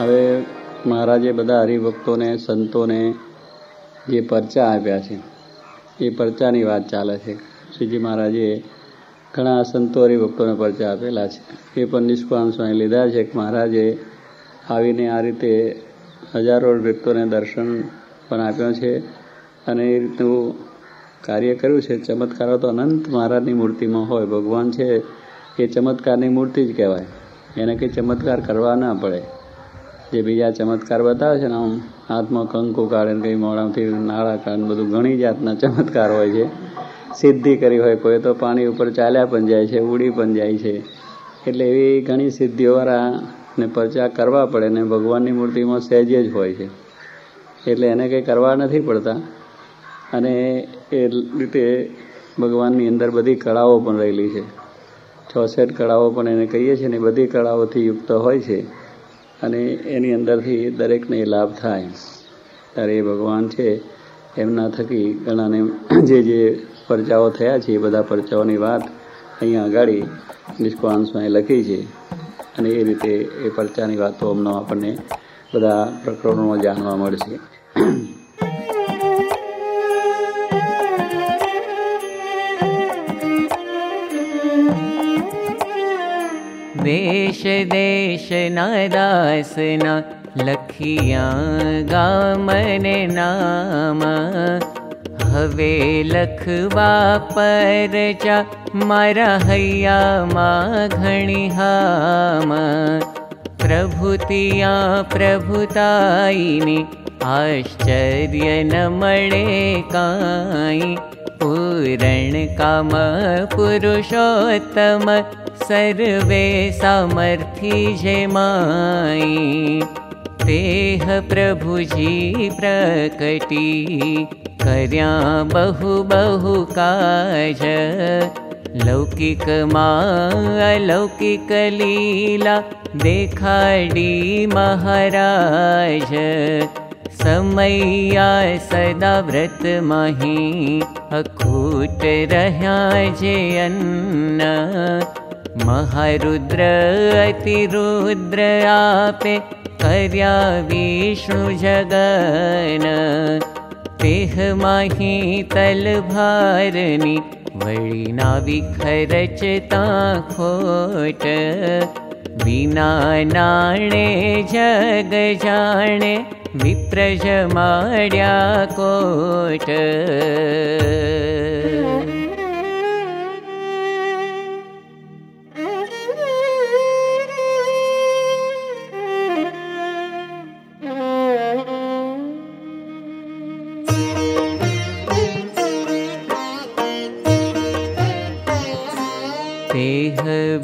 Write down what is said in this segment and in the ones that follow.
હવે મહારાજે બધા હરિભક્તોને, સંતોને જે પરચા આપ્યા છે, એ પરચાની વાત ચાલે છે. શ્રીજી મહારાજે ઘણા સંતો હરિભક્તોને પરચા આપેલા છે. એ પણ નિષ્કામ સ્વામી લીધા છે કે મહારાજે આવીને આ રીતે હજારો ભક્તોને દર્શન પણ આપ્યો છે અને એ રીતનું કાર્ય કર્યું છે. ચમત્કારો તો અનંત મહારાજની મૂર્તિમાં હોય. ભગવાન છે એ ચમત્કારની મૂર્તિ જ કહેવાય. એને કંઈ ચમત્કાર કરવા ના પડે. જે બીજા ચમત્કાર બતાવે છે ને, આમ હાથમાં કંકુ કાઢે ને કંઈ મોડામાંથી નાળા કાઢે બધું ઘણી જાતના ચમત્કાર હોય છે. સિદ્ધિ કરી હોય કોઈ, તો પાણી ઉપર ચાલ્યા પણ જાય છે, ઉડી પણ જાય છે. એટલે એવી ઘણી સિદ્ધિઓવાળા ને પરચા કરવા પડે ને ભગવાનની મૂર્તિમાં સહેજે જ હોય છે. એટલે એને કંઈ કરવા નથી પડતા. અને એ રીતે ભગવાનની અંદર બધી કળાઓ પણ રહેલી છે. છોસઠ કળાઓ પણ એને કહીએ છીએ ને બધી કળાઓથી યુક્ત હોય છે. અને એની અંદરથી દરેકને લાભ થાય. ત્યારે એ ભગવાન છે, એમના થકી ઘણાને જે જે પરચાઓ થયા છે, એ બધા પરચાઓની વાત અહીંયા આગળ નિષ્કાન સ્વામી લખી છે. અને એ રીતે એ પરચાની વાતો અમને આપણને બધા પ્રકરણોમાં જાણવા મળશે. देश न दास न लखिया गा मन नामा। हे लखबापरचा मारा हैया मा घणिहा प्रभुतिया प्रभुतायिनी आश्चर्य न मणे काई। पूरण काम पुरुषोत्तम सर्वे समर्थि जे माई। तेह प्रभुजी प्रकटी कर्या बहु बहु काज। लौकिक मा अलौकिक लीला देखाडी महाराज। समैया सदा व्रत मही अखूट जे अन्न। रुद्र अतिरुद्र आपे कर्या विष्णु जगन। तेहाहि तलभारनि वयिना विखरचता खोट। विना नाणे जग जाणे जगजाे विप्रजमाड्याोट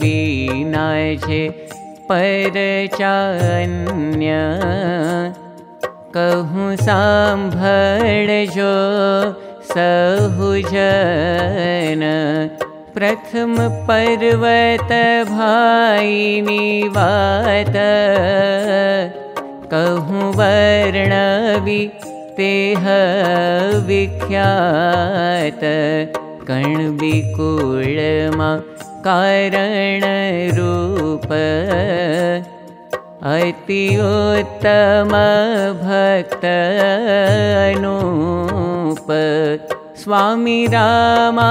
ीना पर्चन कहु साम्भळो सहु जन। प्रथम पर्वत भाई मिवात कहु वर्णविह विख्यात कर्णविकूळमा उत्तम भक्तनूप स्वामी रामानन्दशिने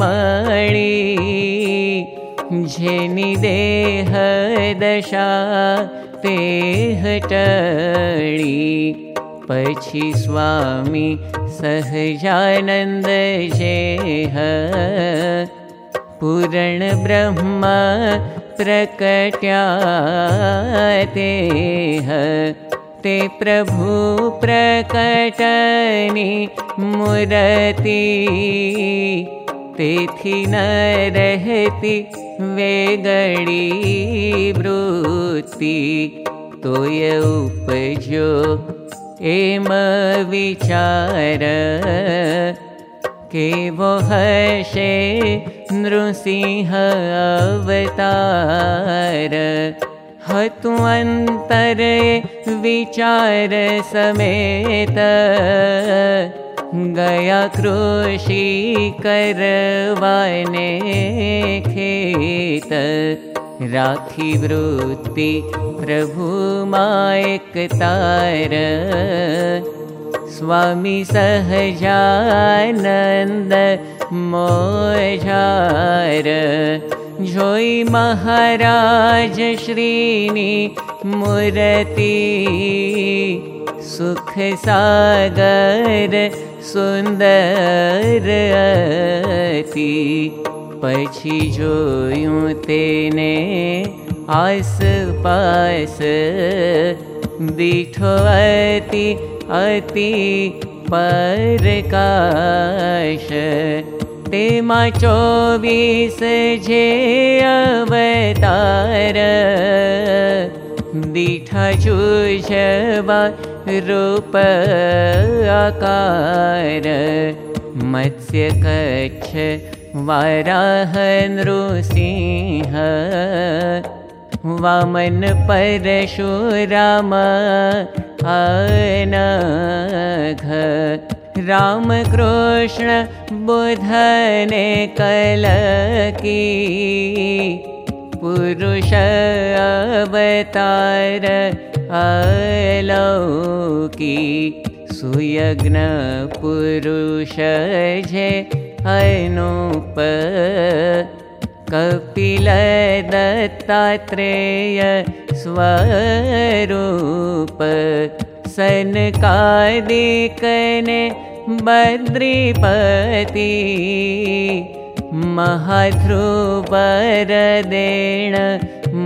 मणि जेनि देह दशा तेह टळी પછી સ્વામી સહજાનંદ જેહ પૂરણ બ્રહ્મ પ્રકટ્યા તેહ તે પ્રભુ પ્રકટની મૂર્તિ તેથી ન રહેતી વેગળી વૃત્તિ તોય ઉપજો एम विचार के हर्षे नृसिंह अवता हन्तर विचार समेत गया कृषि करवाने खेत। राखी वृत्ति प्रभु मायक तार। स्वामी सहजानन्द मोझार। जोई महाराज श्रीनी मूर्ति। सुख सागर सुन्दर अति पछी जोयूं तेने आसपास दीठो अति अति परकाश। तेमा चोवीस जे अवतार। दीठा चूषवा रूप आकार। मत्स्य कच्छ वाराह नृसिंह वामन परशुराम अनघ रामकृष्ण बुधने कलकी पुरुष अवतार सुयज्ञ पुरुष जे अनुप कपिल दत्तात्रेय स्वरूप सनकादिकने बद्रीपति महाध्रुवरदेण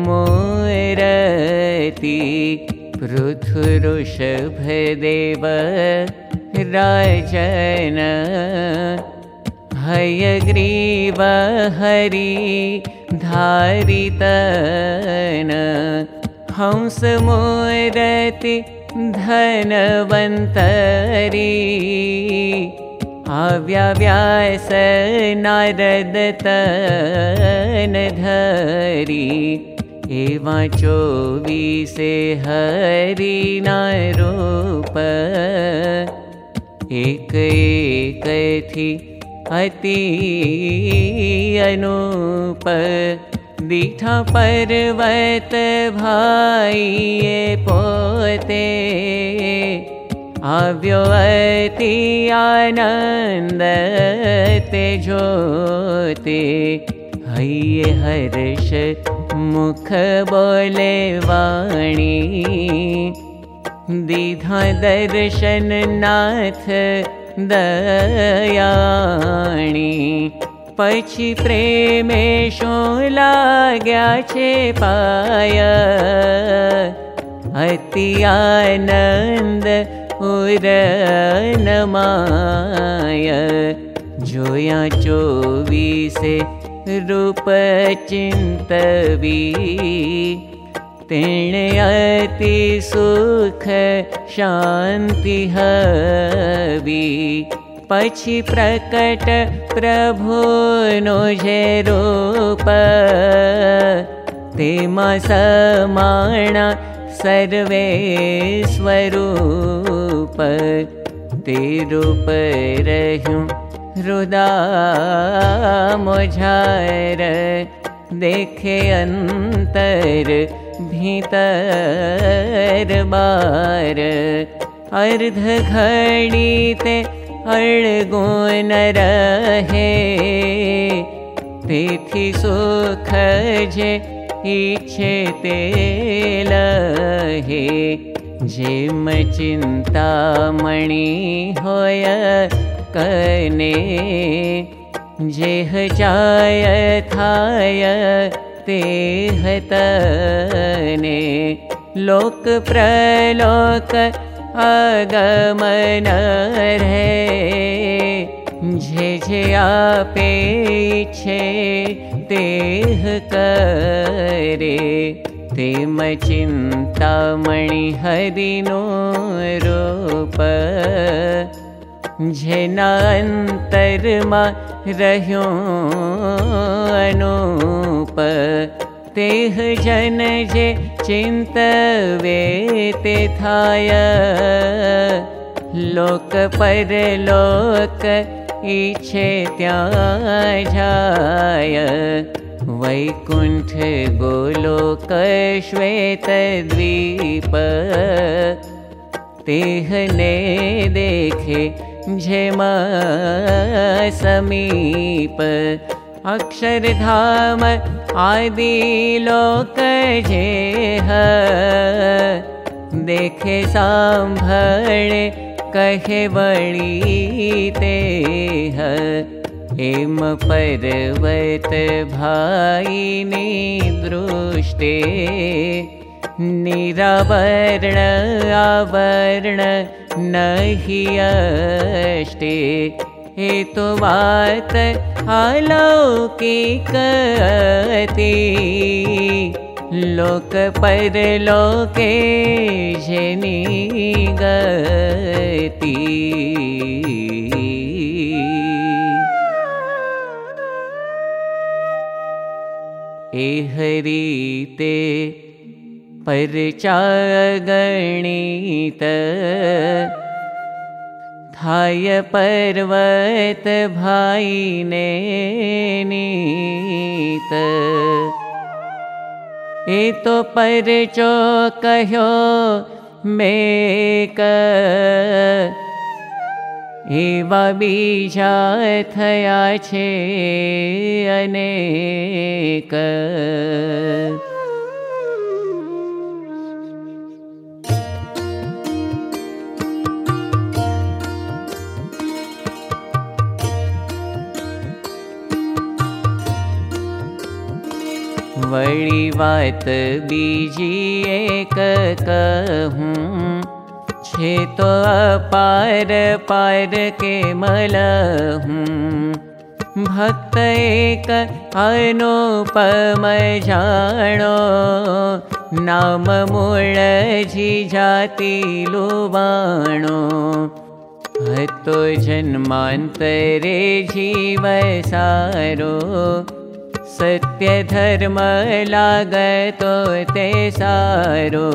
मोरति पृथुरुषभदेव राजन हयग्रीव हरि धारितन। हंस मोरति धनवन्तरी। आव्याव्यास नारदतन धरी। एवा चोवीसे हरिना रूप अति अनूप दीठा पर्वत भाई पोते आव्यो अति आनन्द ते जोते हैये हर्ष मुख बोले वाणी। दीधा दर्शन नाथ दयाणी। पछी प्रेमे शो लाग्या पाय। अति आनन्द उरनमाय जोया चोवीसे रूप चिन्तवी तेण अति सुख शान्ति हवी। पछी प्रकट प्रभुनो जे रूप। तेमा समाणा सर्वे स्वरूप। ते रूप रह्યું हृदा मोझार। देखे अंतर भीतर बार अर्ध घड़ी ते अड़गुण रहे। तेथी सुख जे इच्छे ते लहे। जेम चिंता मणि होय कने जेह जाय थाय ते हतने लोक प्रलोक रे जे जे आपे छे तेह करे। तेम चिन्तामणि हरिनो रूप अनूप। तेह जन जे चिन्तवे ते थाय। लोक परलोक इच्छे त्या जाय वैकुण्ठ गोलोक श्वेतद्वीप तेहने देखे झेमा समीप अक्षरधाम आदि लोक जे देखे साम्भळे कहे वणी हेम पर्वत भाईनी दृष्टे निरावर्ण आवर्ण अष्टे। हे तो वात अलौकिक अति लोक पर लोके जनी गति। एहरीते परचा गणित थाय पर्वत भाईने नीत। ए तो परचो कहो मेक। एवा बीजा वळी वात बीजी एक कहूँ। छे तो अपार पार के मल हूँ भक्त एक अनुपम जानो। नाम मूल जी जाति लुबाणो हतो जन्मांतरे जीव सारो सत्य धर्म लागतो ते सारो।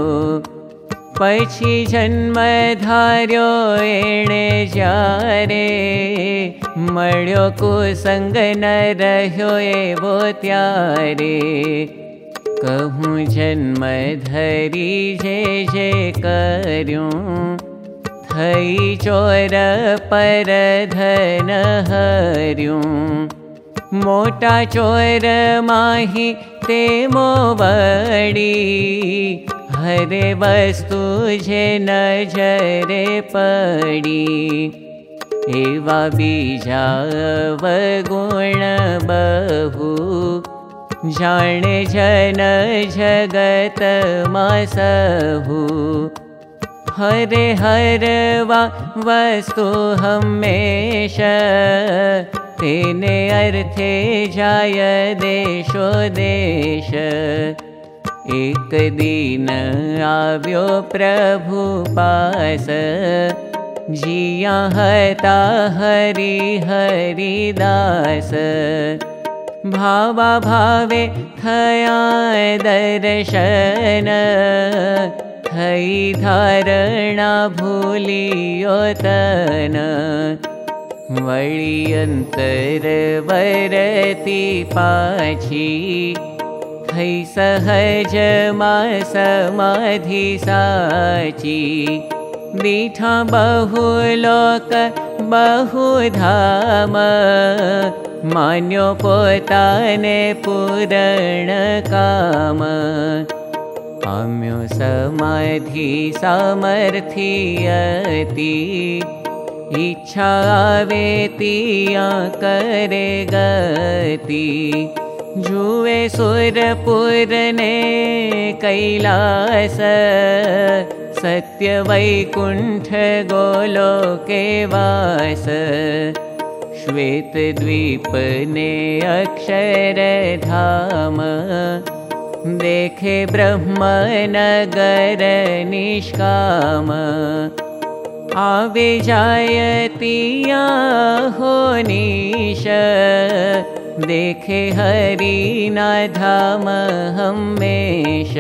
पछी जन्म धार्यो जारे। मळ्यो कुसंग न एवो त्यारे। कहूँ जन्म धरी जे जे थई चोर पर धन हर्यूं मोटा चोर माही ते मोवडी। हरे वस्तु जे नजरे पड़ी। एवा बीजा वगुण बहु। जगत मासहु। हरे हरवा वस्तु हमेशा अर्थे जाय देशो। देश एक दिन आव्यो प्रभु पास। जिया हता हरि हरि दास। भावा भावे थया दर्शन। थई धारणा भूलियो तन वळी अंतर वरती पाछी थै सहज मा समाधि साची। दीठा बहु लोक बहु धाम मान्यो पोताने पूरण काम। पाम्यो समाधि सामर्थ्यति इच्छा वेतिया करे गति। जुवे सुरपुर ने कैलास सत्य वैकुण्ठ गोलो के वास। श्वेत द्वीप ने अक्षर धाम देखे ब्रह्म नगर निष्काम आवे जायतिया हो निश। देखे हरि न धाम हमेश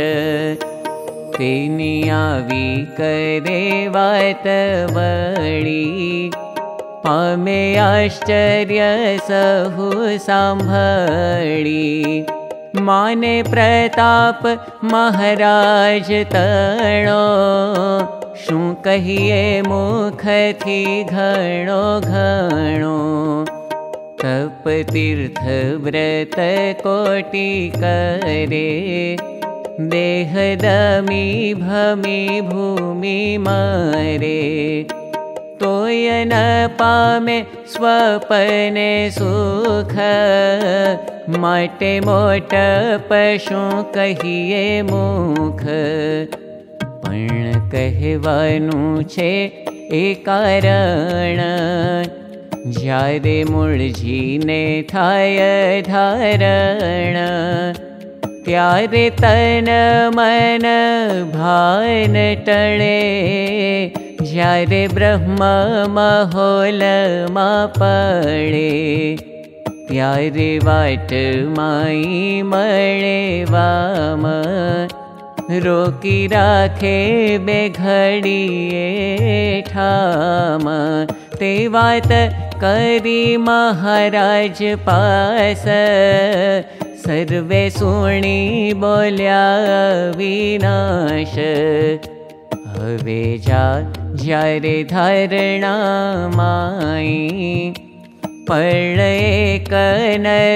तेनी आवी करे वणी पामे आश्चर्य सहु साम्भळी माने प्रताप महाराज तणो शु कहिए मुख थी घणो घणो तप तीर्थ व्रत कोटि करे देह दमी भमी मरे तोयन पामे स्वपने सुख माटे पशु कहिए मुख कहवानु छे ए कारण ज्यारे मूळजीने थाय धारण त्यारे तन मन भान टणे ज्यारे ब्रह्म महोल मा पड़े त्यारे वाट माई मळे वाम रोकी राखे बे घड़िए ठाम। ते वात करी महाराज पास। सर्वे सुणी बोल्या विनाश। हवे जा ज्यारे धारणा एक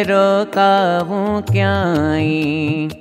रोकावूं क्याई। मणे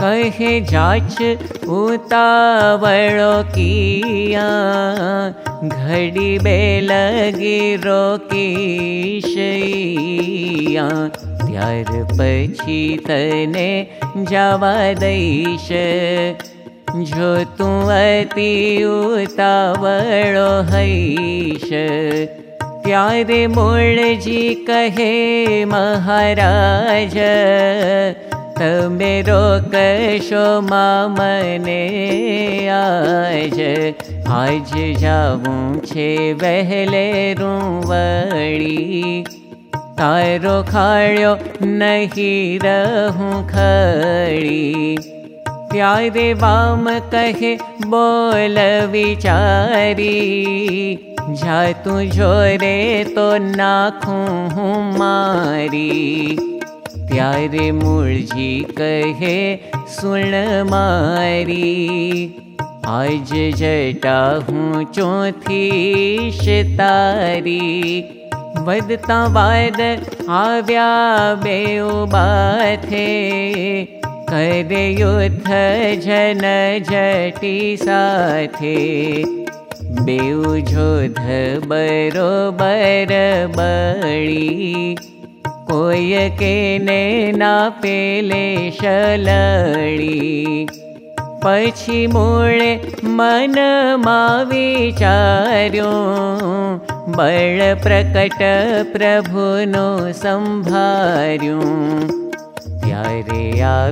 कहे जाच उतावळो किया घड़ी बेलगी घी त्यार पछी तने जावा दैश जो तू अति उतावळो हैश। क्य मोळजी कहे महाराज तमे रोकशो मा मने आज आज जाऊं छे वहले रुवड़ी तारो खाड़ो नहीं रहूं त्यारे वाम कहे बोल विचारी। जा तू जोरे तो नाखूं हूँ मारी मूर्जी कहे सुन मारी। आज जटा हूँ चौथी शितारी वदता वाद आव्या युद्ध जन जटी साथे। बरोबर बड़ी य के नापेले शली पशी मूळे मनमाविचार्यकट प्रभुनो संभार्य।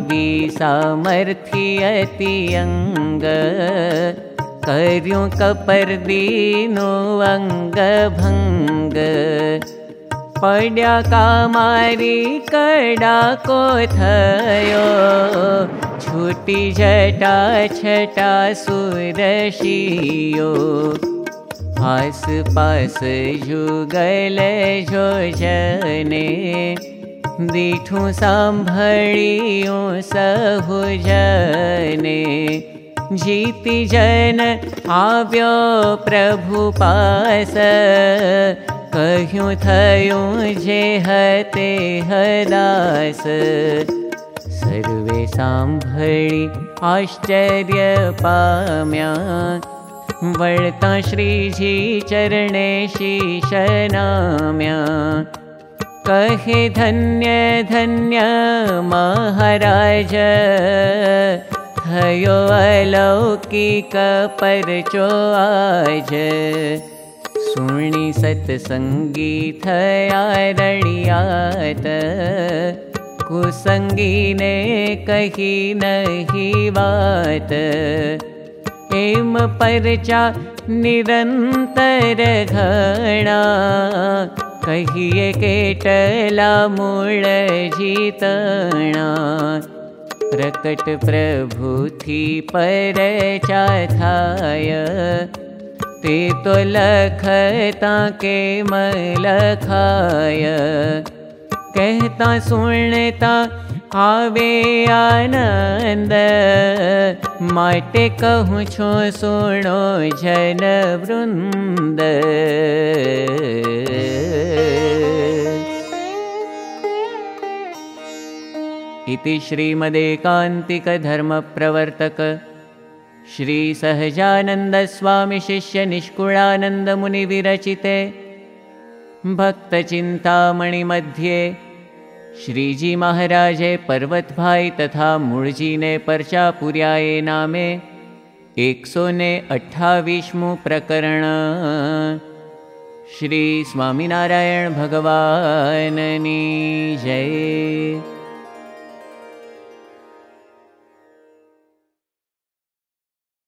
वि सामर्थ्यति अङ्गीनो अङ्गभङ्ग પડ્યા કામારી કડાકો થયો છૂટી જટા છટા સુરશીયો આસપાસ જુગલ જોજને દીઠું સાંભળ્યું સહુજને જીતી જન આવ્યો પ્રભુ પાસ કહ્યું થયું જે હતે હદાસ સર્વે સાંભળી આશ્ચર્ય પામ્યા વળતા શ્રીજી ચરણે શીશ નામ્યા કહે ધન્ય ધન્ય મહારાજ થયો અલૌકિક પરચો આજ णि सत्सङ्गीथार कुसङ्गीने कहि एम परचा निरन्तर घणा। कहिए केटला मूल जीतणा प्रकट प्रभुथि परचा थाय। ते तो लखता के मलखाय कहता सुनता आवे आनंद। माटे कहूँ छो सुनो जन वृंद। इति श्रीमदेकान्तिकधर्मप्रवर्तक श्रीसहजानन्दस्वामिशिष्यनिष्कुळानन्दमुनिविरचिते भक्तचिन्तामणिमध्ये श्रीजी महाराजे पर्वतभाई तथा मूळजीने पर्चा पुर्याये नामे एकसो ने अठ्ठावीसमु प्रकरण। श्री स्वामिनारायण भगवाननी जय